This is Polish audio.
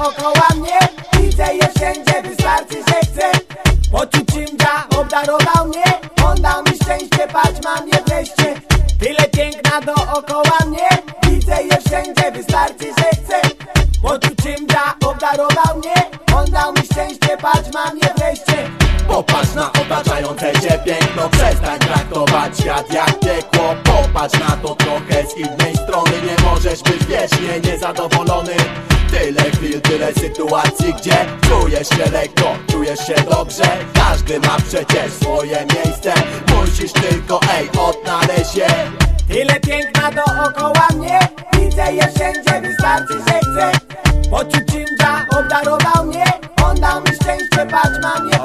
dookoła mnie. Widzę je wszędzie, wystarczy, że chcę. Poczuciem da obdarował mnie. On dał mi szczęście, patrz mam je wreszcie. Tyle piękna dookoła mnie. Widzę je wszędzie, wystarczy, że chcę. Poczuciem da obdarował mnie. On dał mi szczęście, patrz mam je wreszcie. Popatrz na otaczające cię piękno Przestań traktować świat jak piekło. Popatrz na to trochę z innej strony Nie możesz być wiecznie niezadowolony Tyle chwil, tyle sytuacji, gdzie czujesz się lekko, czujesz się dobrze. Każdy ma przecież swoje miejsce. Musisz tylko, ej, odnaleźć się Tyle piękna dookoła mnie. Widzę je wszędzie, wystarczy, że chcę. Poczuć obdarował mnie. On dał mi szczęście, patrz, mam je